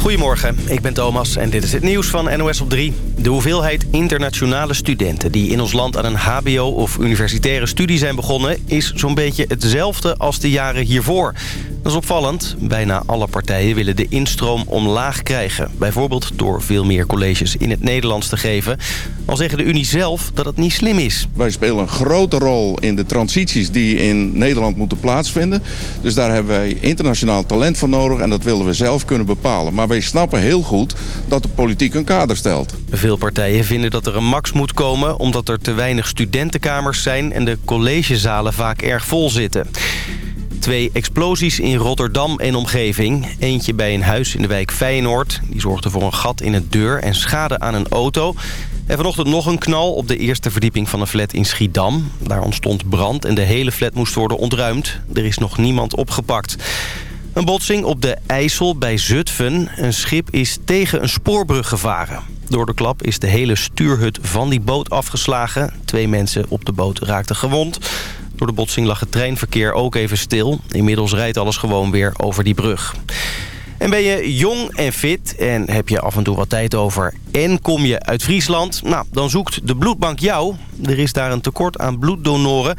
Goedemorgen, ik ben Thomas en dit is het nieuws van NOS op 3. De hoeveelheid internationale studenten die in ons land aan een hbo of universitaire studie zijn begonnen... is zo'n beetje hetzelfde als de jaren hiervoor. Dat is opvallend. Bijna alle partijen willen de instroom omlaag krijgen. Bijvoorbeeld door veel meer colleges in het Nederlands te geven. Al zeggen de Unie zelf dat het niet slim is. Wij spelen een grote rol in de transities die in Nederland moeten plaatsvinden. Dus daar hebben wij internationaal talent voor nodig en dat willen we zelf kunnen bepalen. Maar wij snappen heel goed dat de politiek een kader stelt. Veel partijen vinden dat er een max moet komen... omdat er te weinig studentenkamers zijn en de collegezalen vaak erg vol zitten. Twee explosies in Rotterdam en omgeving. Eentje bij een huis in de wijk Feyenoord. Die zorgde voor een gat in het deur en schade aan een auto. En vanochtend nog een knal op de eerste verdieping van een flat in Schiedam. Daar ontstond brand en de hele flat moest worden ontruimd. Er is nog niemand opgepakt. Een botsing op de IJssel bij Zutphen. Een schip is tegen een spoorbrug gevaren. Door de klap is de hele stuurhut van die boot afgeslagen. Twee mensen op de boot raakten gewond. Door de botsing lag het treinverkeer ook even stil. Inmiddels rijdt alles gewoon weer over die brug. En ben je jong en fit en heb je af en toe wat tijd over... en kom je uit Friesland, nou, dan zoekt de bloedbank jou. Er is daar een tekort aan bloeddonoren...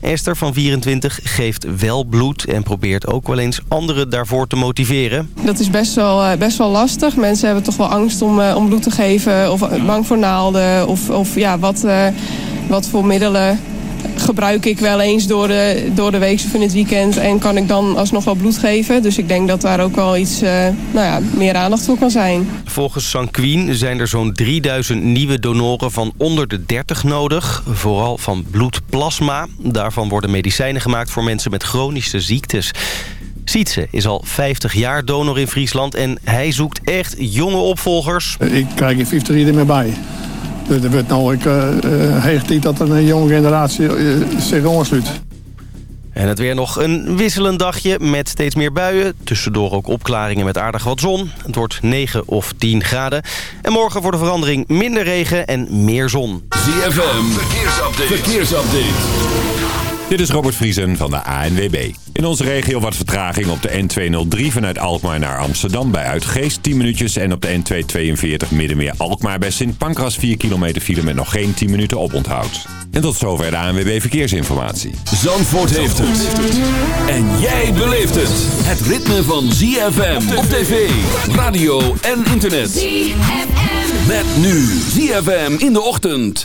Esther van 24 geeft wel bloed en probeert ook wel eens anderen daarvoor te motiveren. Dat is best wel, eh, best wel lastig. Mensen hebben toch wel angst om, eh, om bloed te geven of bang voor naalden of, of ja, wat, wat voor middelen gebruik ik wel eens door de, door de week of in het weekend. En kan ik dan alsnog wel bloed geven. Dus ik denk dat daar ook wel iets uh, nou ja, meer aandacht voor kan zijn. Volgens Sanquin zijn er zo'n 3000 nieuwe donoren van onder de 30 nodig. Vooral van bloedplasma. Daarvan worden medicijnen gemaakt voor mensen met chronische ziektes. Sietse is al 50 jaar donor in Friesland en hij zoekt echt jonge opvolgers. Ik krijg geen 50 er meer bij. Er wordt nou ik, uh, hecht niet dat een jonge generatie uh, zich ondersluit. En het weer nog een wisselend dagje met steeds meer buien. Tussendoor ook opklaringen met aardig wat zon. Het wordt 9 of 10 graden. En morgen voor de verandering minder regen en meer zon. ZFM, verkeersupdate. verkeersupdate. Dit is Robert Vriesen van de ANWB. In onze regio wat vertraging op de N203 vanuit Alkmaar naar Amsterdam bij Uitgeest 10 minuutjes. En op de N242 Middenmeer Alkmaar bij Sint Pancras 4 kilometer file met nog geen 10 minuten oponthoud. En tot zover de ANWB Verkeersinformatie. Zandvoort heeft het. En jij beleeft het. Het ritme van ZFM op tv, radio en internet. ZFM. Met nu ZFM in de ochtend.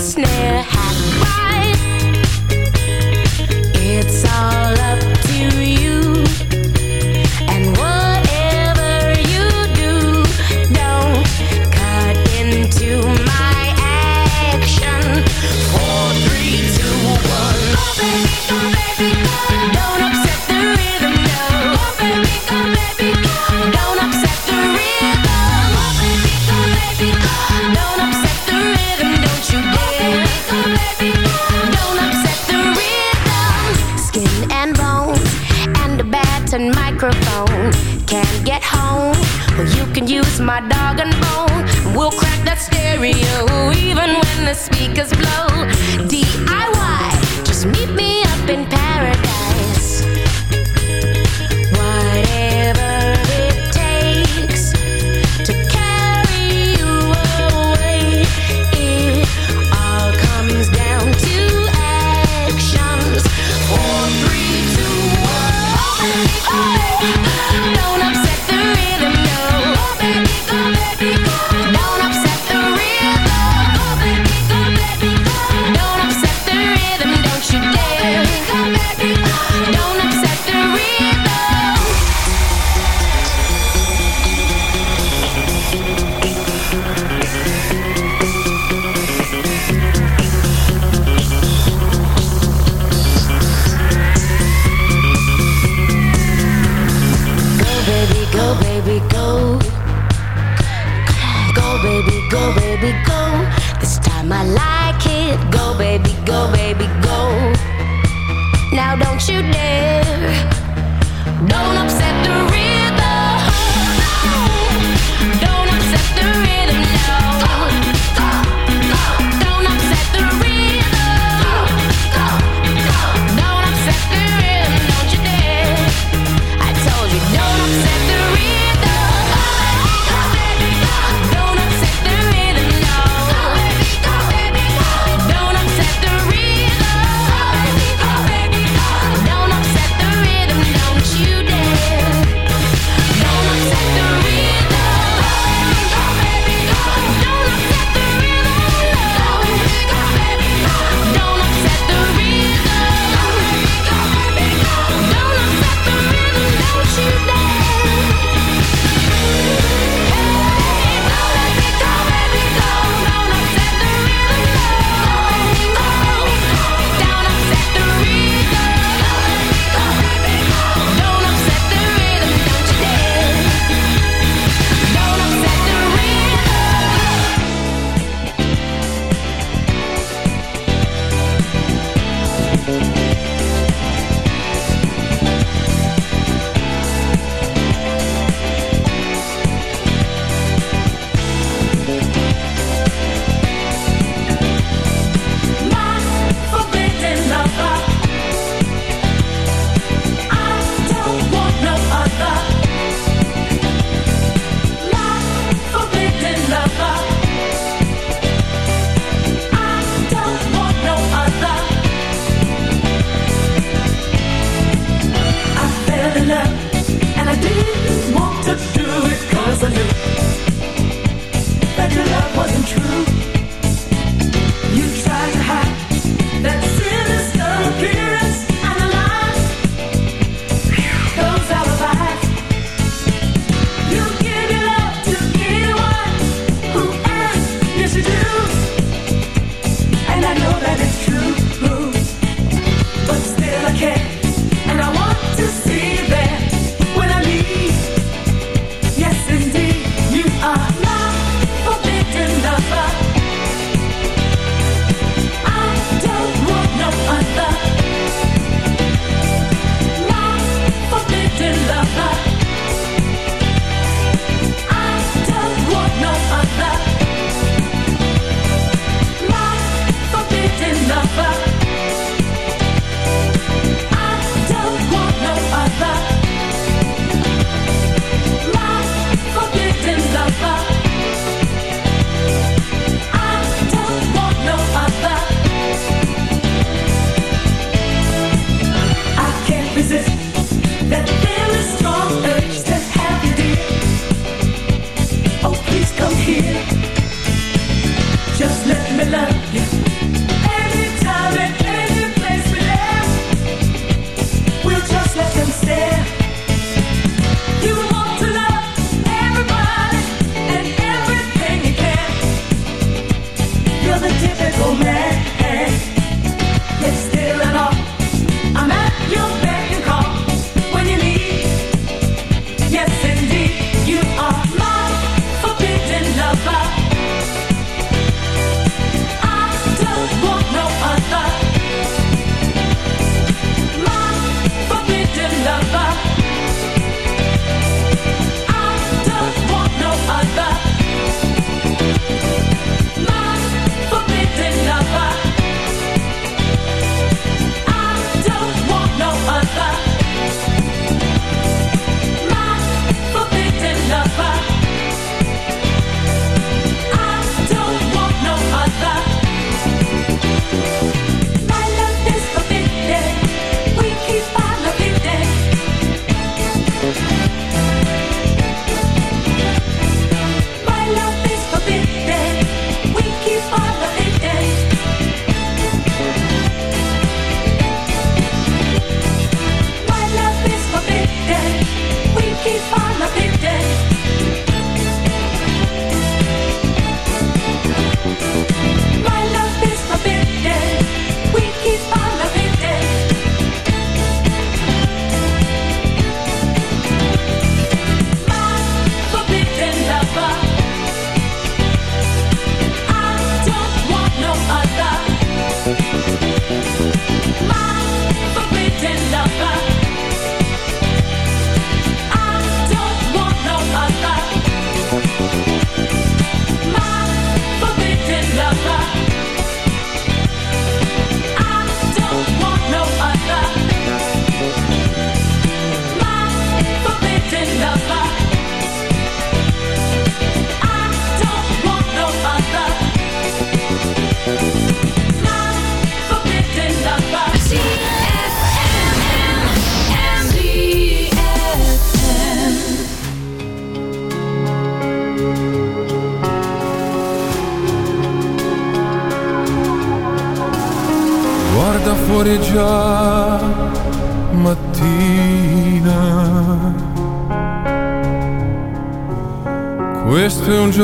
snare hat. It's all up to you. And whatever you do, don't cut into my action. Four, three, two, one. Oh, oh, stereo, even when the speakers blow. DIY.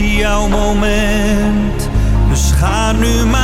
is jouw moment. Dus ga nu maar.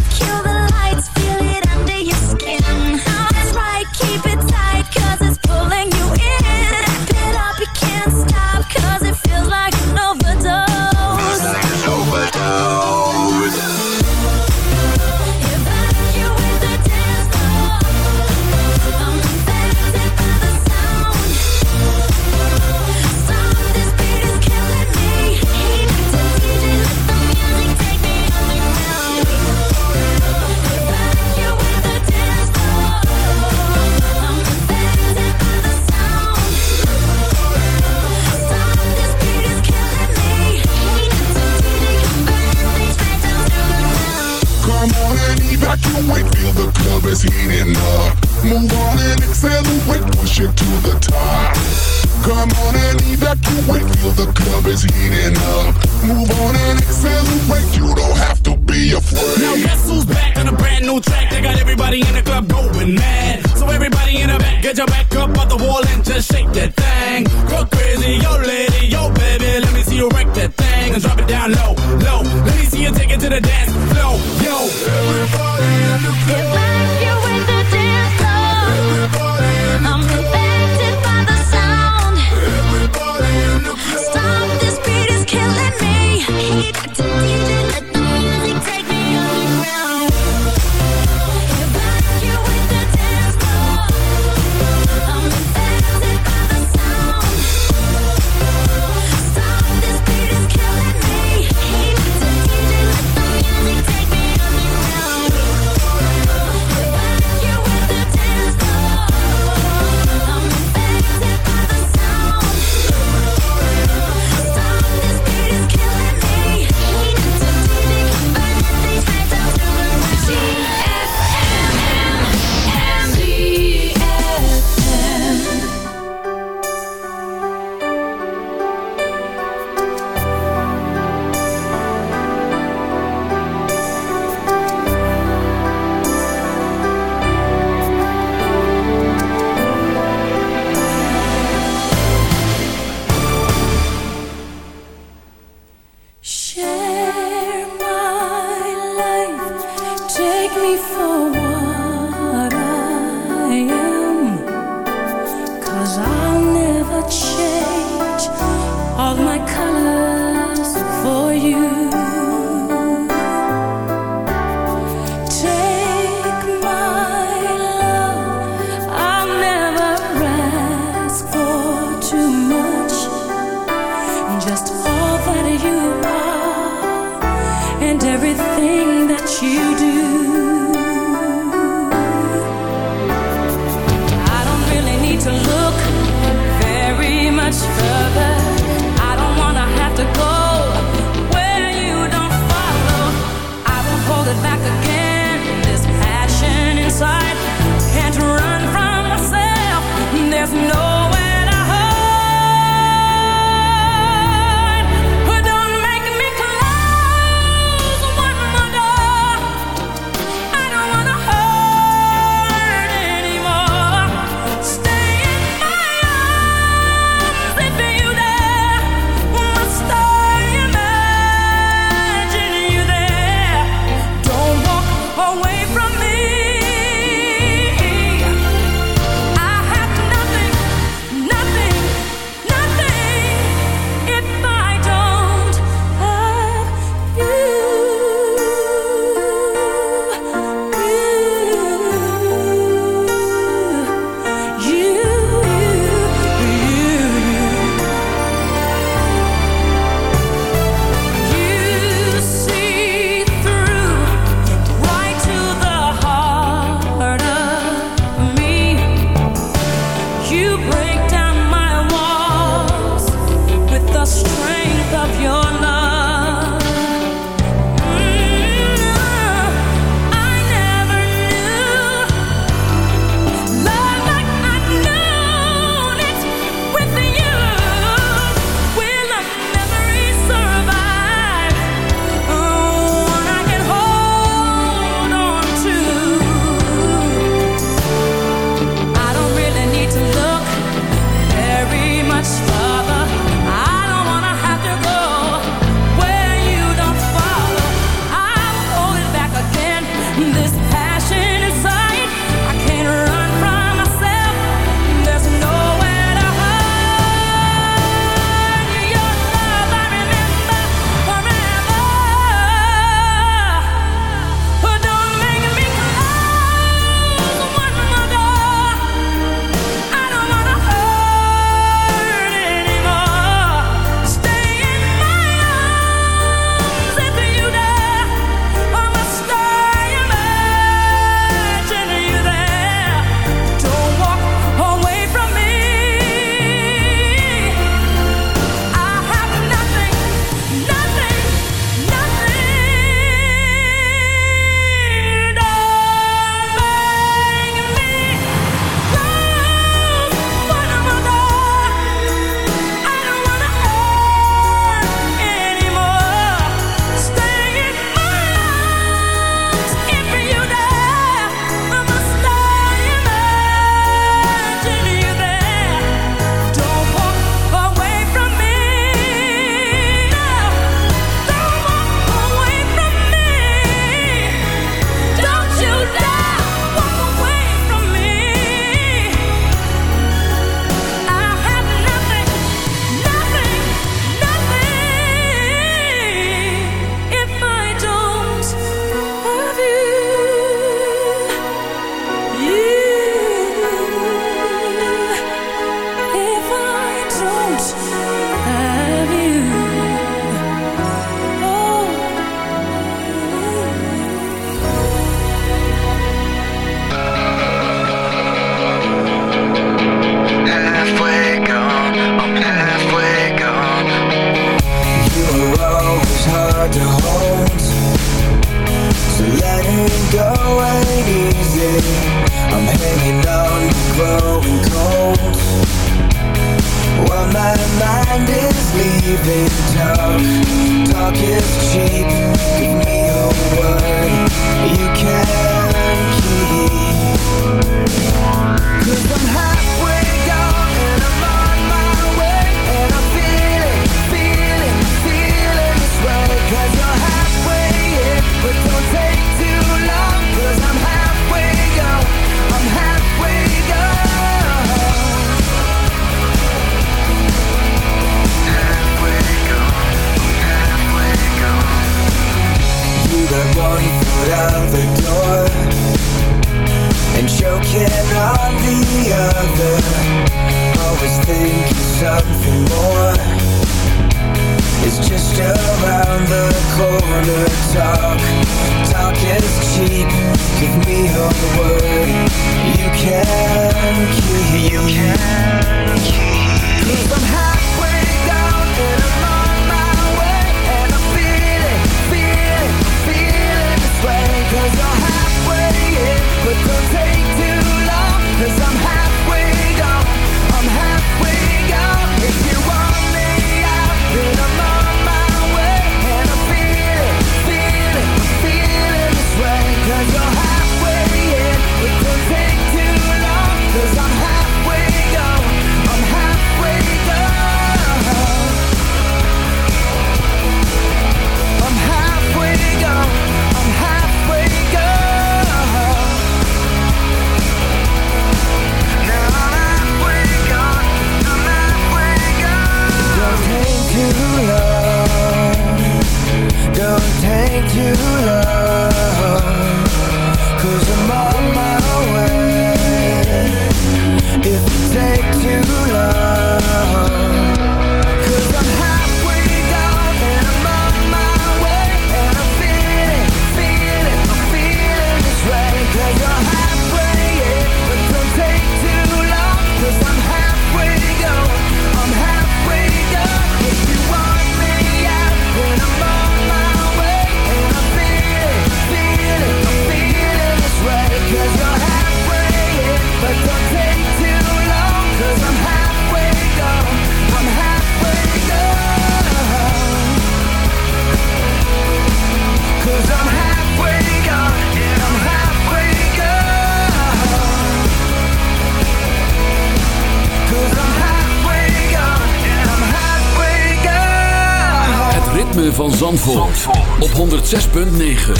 Zandvoort, op 106.9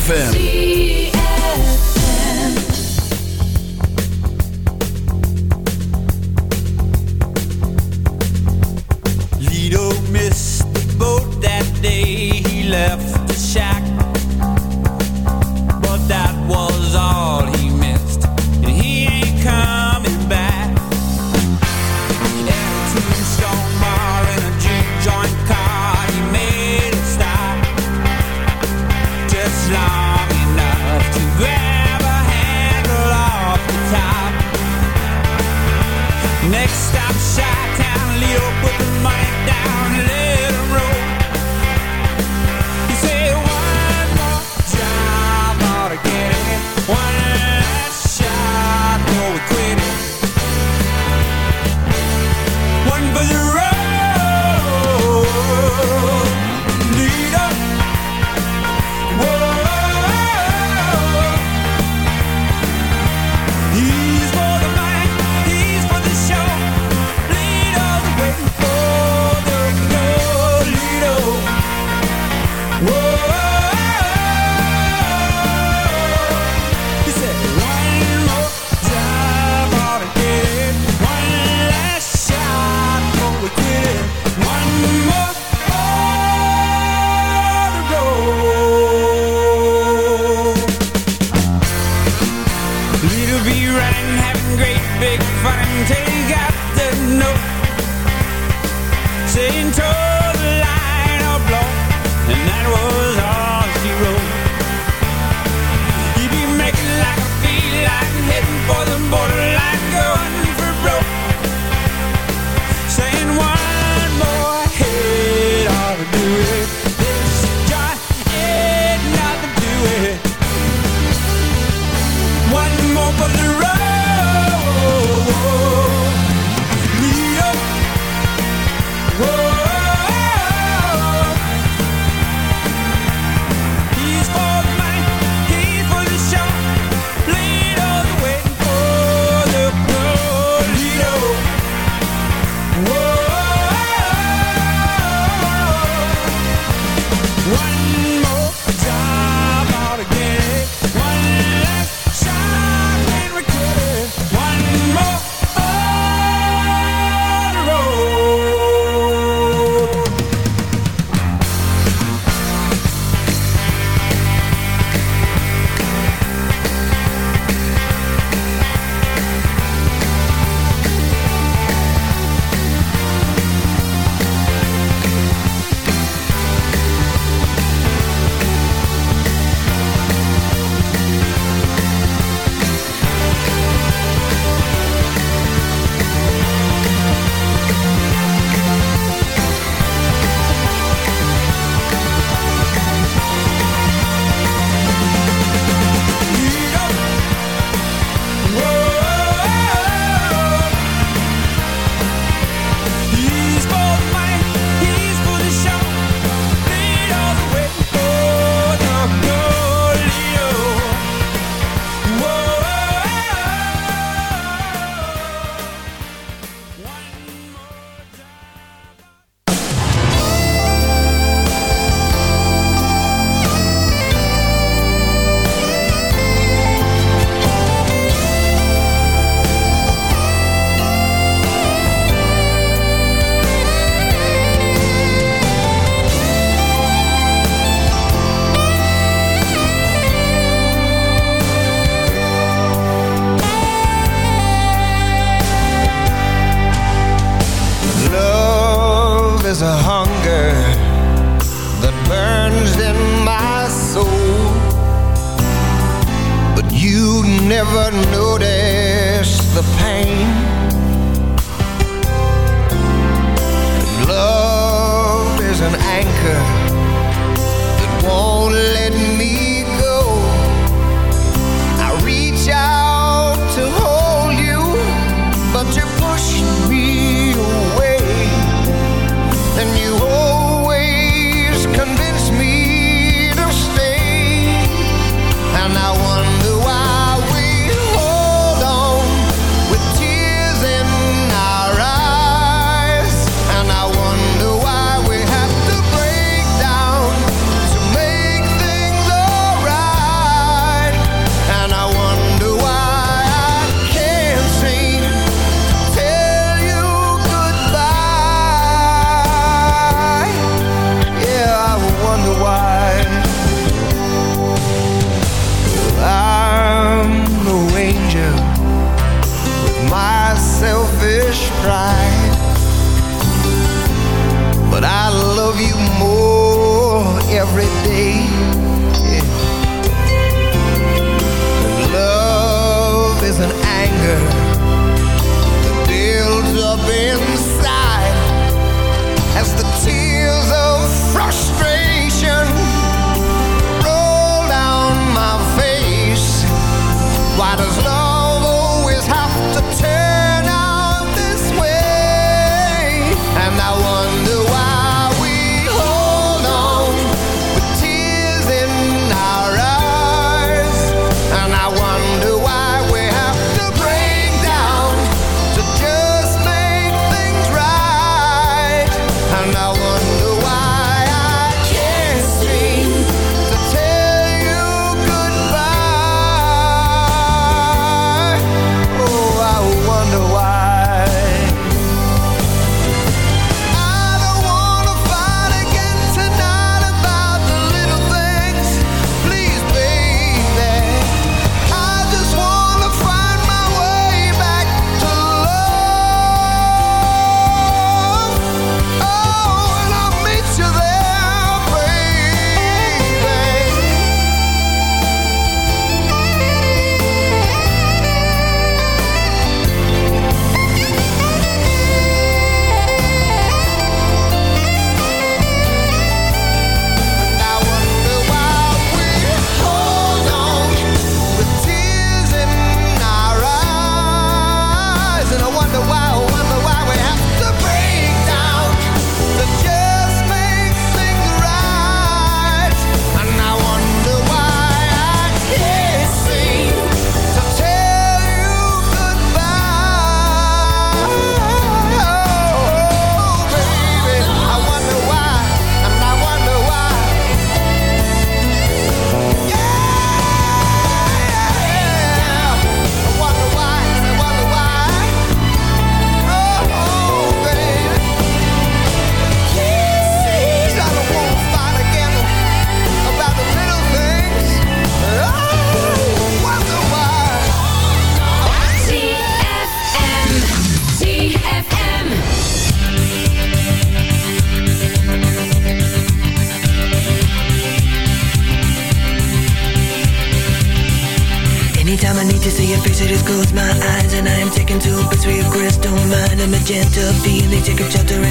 FM.